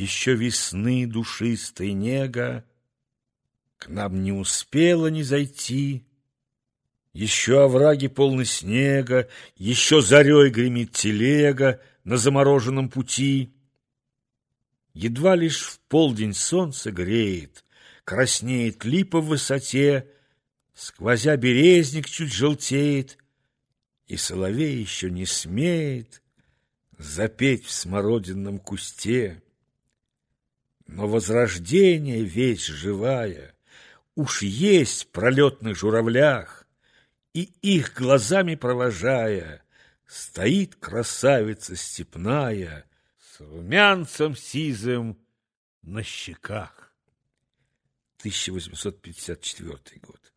Еще весны душистой нега К нам не успела не зайти. Еще овраги полны снега, Еще зарей гремит телега На замороженном пути. Едва лишь в полдень солнце греет, Краснеет липа в высоте, Сквозя березник чуть желтеет, И соловей еще не смеет Запеть в смородинном кусте. Но возрождение весь живая Уж есть в пролетных журавлях, И их глазами провожая Стоит красавица степная С румянцем сизым на щеках. 1854 год.